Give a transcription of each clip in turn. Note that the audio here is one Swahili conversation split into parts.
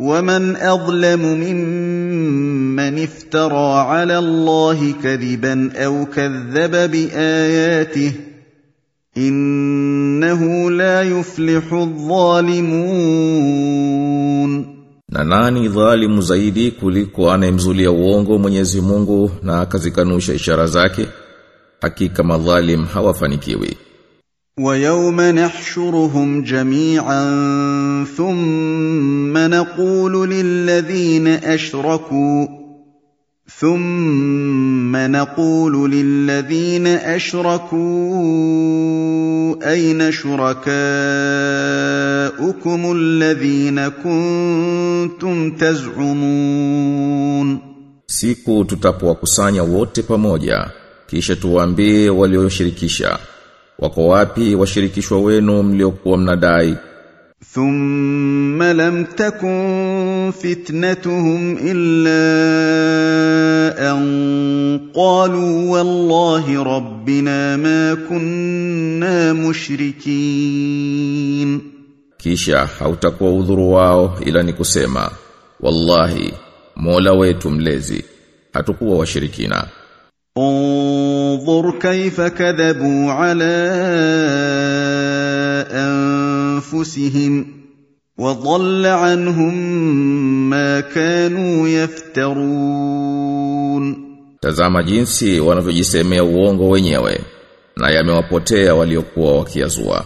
ومن اظلم ممن افترى على الله كذبا او كذب باياته انه لا يفلح الظالمون Na nani dhalimu zaidi kuliko anayemzulia uongo Mwenyezi Mungu na akazikanusha ishara zake? Hakika madhalim hawafanikiwi. ويوم نحشرهم جميعا ثم نقول للذين اشركوا ثم نقول للذين اشركوا اين شركاؤكم الذين كنتم تزعمون Siku tutapowakusanya wote pamoja, kisha tuwaambie walioshirikisha, wako wapi washirikishwa wenu mliokuwa mnadai? Thumma lam takun fitnatuhum illa an qalu wallahi rabbina ma kunna mushrikin. Kisha hautakuwa udhuru wao ila ni kusema wallahi mola wetu mlezi hatukuwa washirikina. انظر كيف كذبوا على انفسهم وضل عنهم ما كانوا يفترون Tazama jinsi wanavyojisemea uongo wenyewe na yamewapotea waliokuwa wakiazua.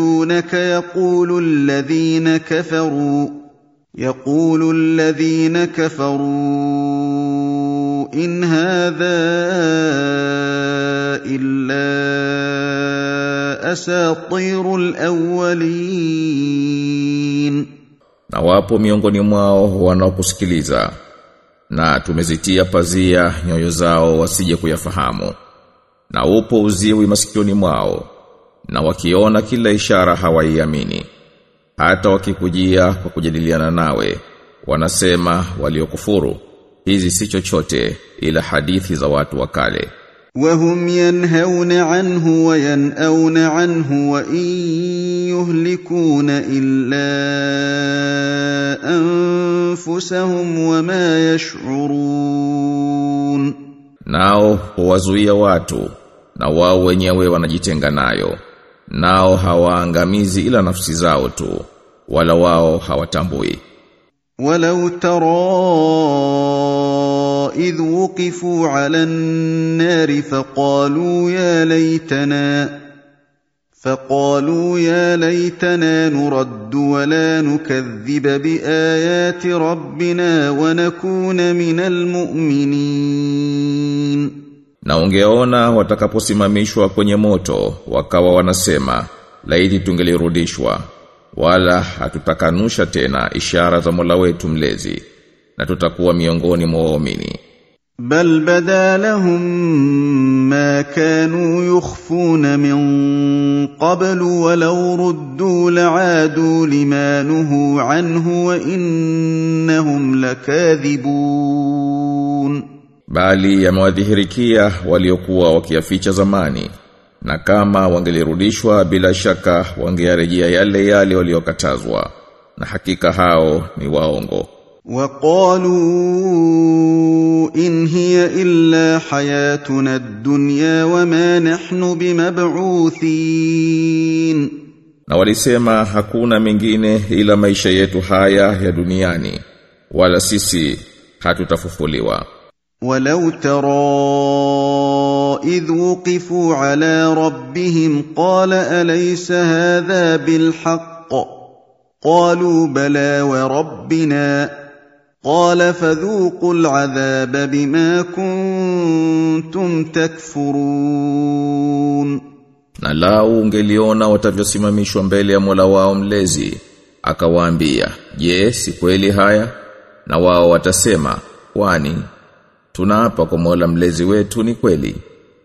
يجادلونك يقول الذين كفروا يقول الذين كفروا ان هذا الا اساطير الاولين Na wapo miongoni mwao wanaokusikiliza na tumezitia pazia nyoyo zao wasije kuyafahamu. Na upo uziwi masikioni mwao na wakiona kila ishara hawaiamini. Hata wakikujia kwa kujadiliana nawe wanasema waliokufuru hizi si chochote ila hadithi za watu wa kale. وهم ينهون عنه وينأون عنه وإن يهلكون إلا أنفسهم وما يشعرون Nao huwazuia watu na wao wenyewe wanajitenga nayo. Nao hawaangamizi ila nafsi zao tu wala wao hawatambui. ولو ترى إذ وقفوا على النار فقالوا يا ليتنا فقالوا يا ليتنا نرد ولا نكذب بآيات ربنا ونكون من المؤمنين Na ungeona watakaposimamishwa kwenye moto wakawa wanasema laiti tungelirudishwa wala hatutakanusha tena ishara za Mola wetu mlezi na tutakuwa miongoni mwa waumini. Bal badalahum ma kanu yukhfuna min qablu walau ruddu la'adu limanuhu anhu wa innahum lakathibun Bali yamewadhihirikia waliokuwa wakiyaficha zamani na kama wangelirudishwa bila shaka wangearejea yale yale waliokatazwa na hakika hao ni waongo. وقالوا ان هي الا حياتنا الدنيا وما نحن بمبعوثين Na walisema hakuna mengine ila maisha yetu haya ya duniani wala sisi hatutafufuliwa. ولو ترى اذ وقفوا على ربهم قال اليس هذا بالحق قالوا بلى وربنا قال فذوقوا العذاب بما كنتم تكفرون Na lau ungeliona watavyosimamishwa mbele ya Mola wao mlezi, akawaambia, "Je, si kweli haya?" na wao watasema kwani Tunaapa kwa Mola mlezi wetu ni kweli.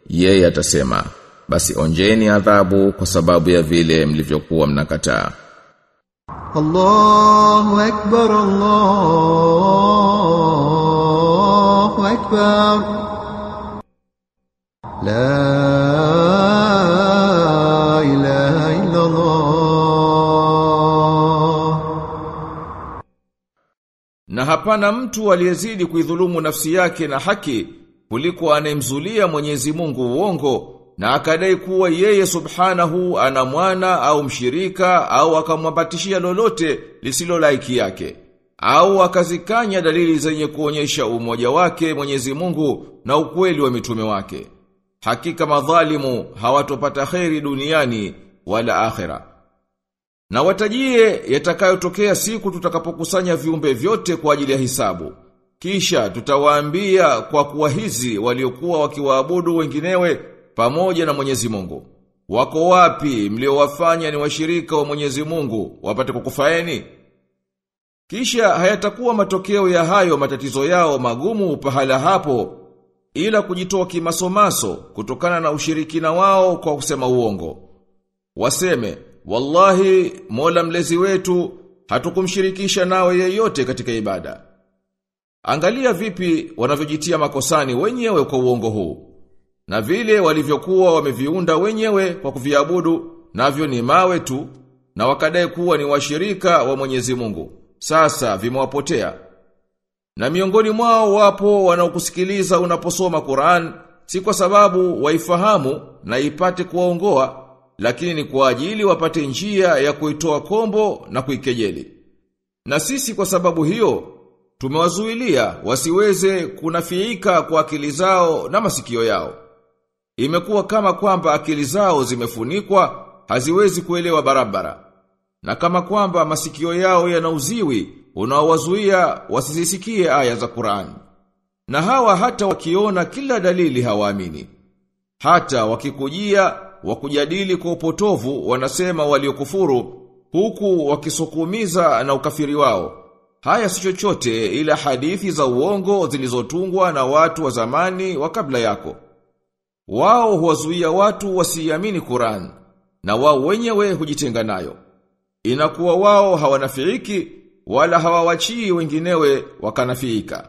Yeye atasema, basi onjeni adhabu kwa sababu ya vile mlivyokuwa mnakataa. Allahu akbar Allahu akbar La ilaha illa Allah Na hapana mtu aliyezidi kuidhulumu nafsi yake na haki kuliko anayemzulia Mwenyezi Mungu uongo na akadai kuwa yeye subhanahu ana mwana au mshirika au akamwambatishia lolote lisilo laiki yake au akazikanya dalili zenye kuonyesha umoja wake Mwenyezi Mungu na ukweli wa mitume wake. Hakika madhalimu hawatopata kheri duniani wala akhera. Na watajie yatakayotokea siku tutakapokusanya viumbe vyote kwa ajili ya hisabu. Kisha tutawaambia kwa kuwa hizi waliokuwa wakiwaabudu wenginewe pamoja na Mwenyezi Mungu. Wako wapi mliowafanya ni washirika wa Mwenyezi Mungu wapate kukufaeni? Kisha hayatakuwa matokeo ya hayo matatizo yao magumu pahala hapo ila kujitoa kimasomaso kutokana na ushirikina wao kwa kusema uongo. Waseme, wallahi mola mlezi wetu hatukumshirikisha nawe yeyote katika ibada. Angalia vipi wanavyojitia makosani wenyewe kwa uongo huu. Na vile walivyokuwa wameviunda wenyewe kwa kuviabudu, navyo ni mawe tu, na wakadai kuwa ni washirika wa Mwenyezi Mungu. Sasa vimewapotea. Na miongoni mwao wapo wanaokusikiliza unaposoma Qur'an, si kwa sababu waifahamu na ipate kuwaongoa, lakini ni kwa ajili wapate njia ya kuitoa kombo na kuikejeli. Na sisi kwa sababu hiyo, tumewazuilia wasiweze kunafiika kwa akili zao na masikio yao. Imekuwa kama kwamba akili zao zimefunikwa, haziwezi kuelewa barabara. Na kama kwamba masikio yao yanauziwi, unaowazuia wasizisikie aya za Qur'ani. Na hawa hata wakiona kila dalili hawaamini. Hata wakikujia wakujadili kwa upotovu wanasema waliokufuru huku wakisukumiza na ukafiri wao. Haya si chochote ila hadithi za uongo zilizotungwa na watu wa zamani wa kabla yako. Wao huwazuia watu wasiamini Qur'an na wao wenyewe hujitenga nayo. Inakuwa wao hawanafiiki wala hawawachii wenginewe wakanafiika.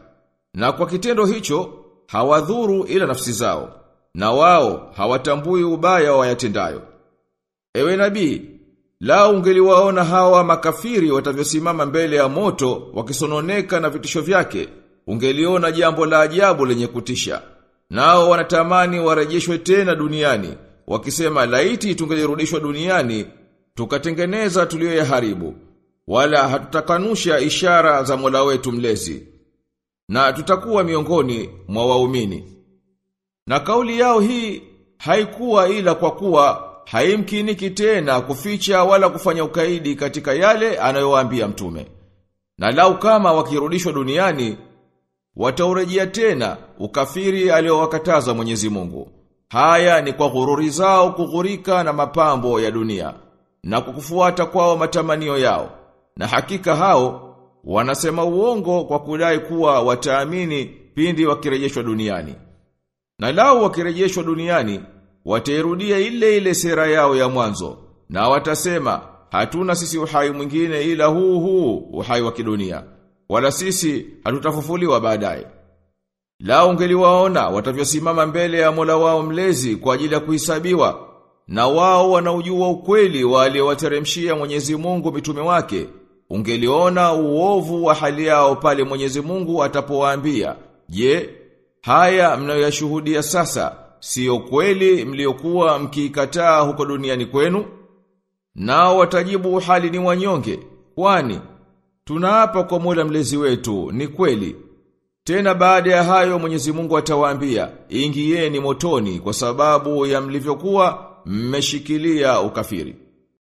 Na kwa kitendo hicho hawadhuru ila nafsi zao na wao hawatambui ubaya wayatendayo. Ewe nabii, lao ungeliwaona hawa makafiri watavyosimama mbele ya moto wakisononeka na vitisho vyake, ungeliona jambo la ajabu lenye kutisha. Nao wanatamani warejeshwe tena duniani, wakisema laiti tungelirudishwa duniani, tukatengeneza tuliyoyaharibu, wala hatutakanusha ishara za Mola wetu mlezi, na tutakuwa miongoni mwa waumini. Na kauli yao hii haikuwa ila kwa kuwa haimkiniki tena kuficha wala kufanya ukaidi katika yale anayowaambia mtume. Na lau kama wakirudishwa duniani wataurejea tena ukafiri aliowakataza Mwenyezi Mungu. Haya ni kwa ghururi zao kughurika na mapambo ya dunia na kukufuata kwao matamanio yao. Na hakika hao wanasema uongo kwa kudai kuwa wataamini pindi wakirejeshwa duniani. Na lao wakirejeshwa duniani, watairudia ile ile sera yao ya mwanzo, na watasema, hatuna sisi uhai mwingine ila huu huu uhai wa kidunia, wala sisi hatutafufuliwa baadaye. Lao ungeliwaona watavyosimama mbele ya Mola wao mlezi kwa ajili ya kuhisabiwa, na wao wanaujua ukweli wa aliyowateremshia Mwenyezi Mungu mitume wake, ungeliona uovu wa hali yao pale Mwenyezi Mungu atapowaambia, "Je, haya mnayoyashuhudia sasa sio kweli mliokuwa mkiikataa huko duniani kwenu?" Nao watajibu hali ni wanyonge, kwani tunaapa kwa Mola mlezi wetu ni kweli. Tena baada ya hayo Mwenyezi Mungu atawaambia, "Ingieni motoni kwa sababu ya mlivyokuwa mmeshikilia ukafiri."